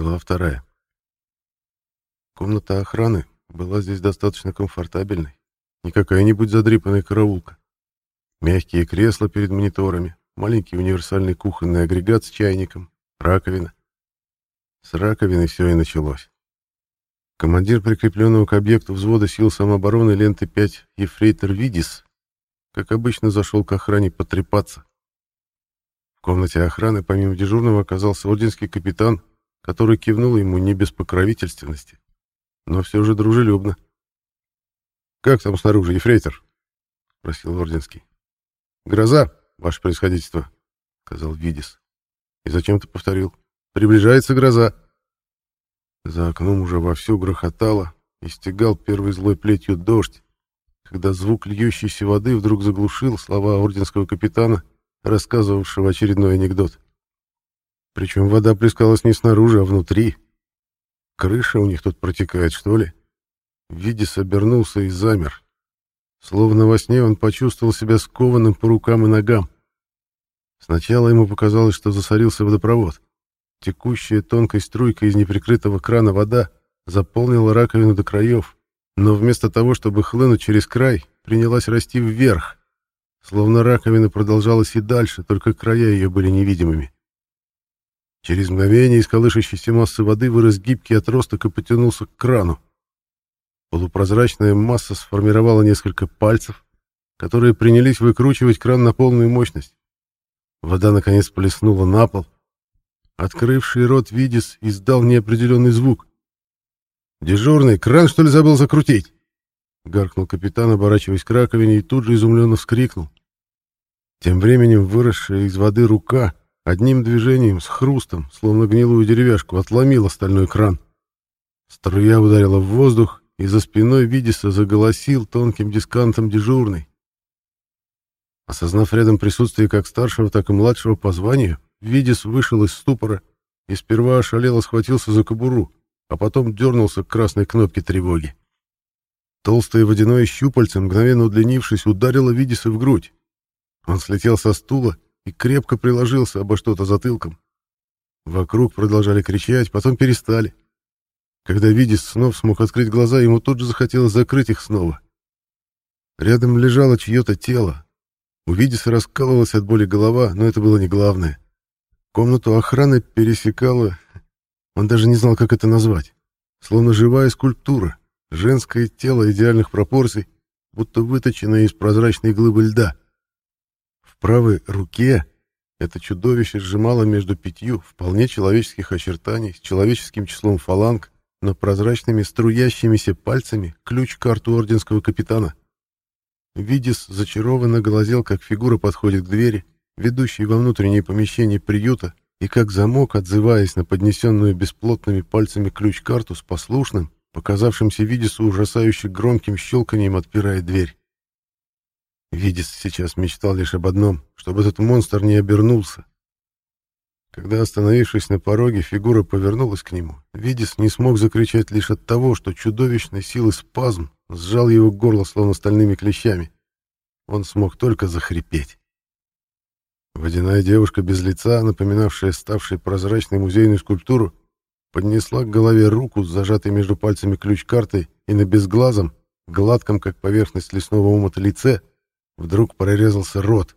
Глава вторая. Комната охраны была здесь достаточно комфортабельной. Не какая-нибудь задрипанная караулка. Мягкие кресла перед мониторами, маленький универсальный кухонный агрегат с чайником, раковина. С раковины все и началось. Командир прикрепленного к объекту взвода сил самообороны ленты 5 Ефрейтор Видис, как обычно, зашел к охране потрепаться. В комнате охраны помимо дежурного оказался орденский капитан, который кивнул ему не без покровительственности, но все же дружелюбно. «Как там снаружи, ефрейтор?» — спросил орденский. «Гроза, ваше происходительство», — сказал Видис. «И зачем ты повторил? Приближается гроза». За окном уже вовсю грохотало и стегал первой злой плетью дождь, когда звук льющейся воды вдруг заглушил слова орденского капитана, рассказывавшего очередной анекдот. Причем вода плескалась не снаружи, а внутри. Крыша у них тут протекает, что ли? Видис обернулся и замер. Словно во сне он почувствовал себя скованным по рукам и ногам. Сначала ему показалось, что засорился водопровод. Текущая тонкой струйкой из неприкрытого крана вода заполнила раковину до краев, но вместо того, чтобы хлынуть через край, принялась расти вверх, словно раковина продолжалась и дальше, только края ее были невидимыми. Через мгновение из колышащейся массы воды вырос гибкий отросток и потянулся к крану. Полупрозрачная масса сформировала несколько пальцев, которые принялись выкручивать кран на полную мощность. Вода, наконец, плеснула на пол. Открывший рот Видис издал неопределенный звук. «Дежурный, кран, что ли, забыл закрутить?» — гаркнул капитан, оборачиваясь к раковине, и тут же изумленно вскрикнул. Тем временем выросшая из воды рука одним движением с хрустом, словно гнилую деревяшку, отломила стальной кран. Струя ударила в воздух, и за спиной Видиса заголосил тонким дискантом дежурный. Осознав рядом присутствие как старшего, так и младшего по званию, Видис вышел из ступора и сперва ошалело схватился за кобуру, а потом дернулся к красной кнопке тревоги. Толстое водяное щупальце, мгновенно удлинившись, ударило Видиса в грудь. Он слетел со стула и крепко приложился обо что-то затылком. Вокруг продолжали кричать, потом перестали. Когда Видис снова смог открыть глаза, ему тут же захотелось закрыть их снова. Рядом лежало чье-то тело. У Видиса раскалывалась от боли голова, но это было не главное. Комнату охраны пересекала... Он даже не знал, как это назвать. Словно живая скульптура, женское тело идеальных пропорций, будто выточенное из прозрачной глыбы льда. Правой руке это чудовище сжимало между пятью вполне человеческих очертаний с человеческим числом фаланг но прозрачными струящимися пальцами ключ-карту орденского капитана. Видис зачарованно глазел, как фигура подходит к двери, ведущей во внутреннее помещение приюта, и как замок, отзываясь на поднесенную бесплотными пальцами ключ-карту с послушным, показавшимся Видису ужасающе громким щелканием отпирает дверь. Видис сейчас мечтал лишь об одном, чтобы этот монстр не обернулся, когда, остановившись на пороге, фигура повернулась к нему, Видис не смог закричать лишь от того, что чудовищной силы спазм сжал его горло словно стальными клещами. Он смог только захрипеть. Водяная девушка без лица, напоминавшая ставшей прозрачной музейную скульптуру, поднесла к голове руку с зажатой между пальцами ключ-картой и на безглазом, гладком, как поверхность лесного умота лице, вдруг прорезался рот.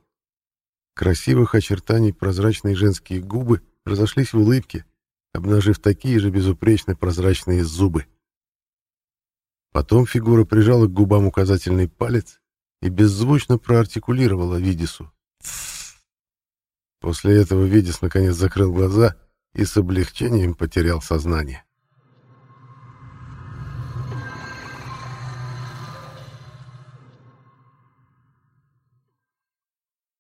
Красивых очертаний прозрачные женские губы разошлись в улыбке, обнажив такие же безупречно прозрачные зубы. Потом фигура прижала к губам указательный палец и беззвучно проартикулировала Видису. После этого Видис наконец закрыл глаза и с облегчением потерял сознание.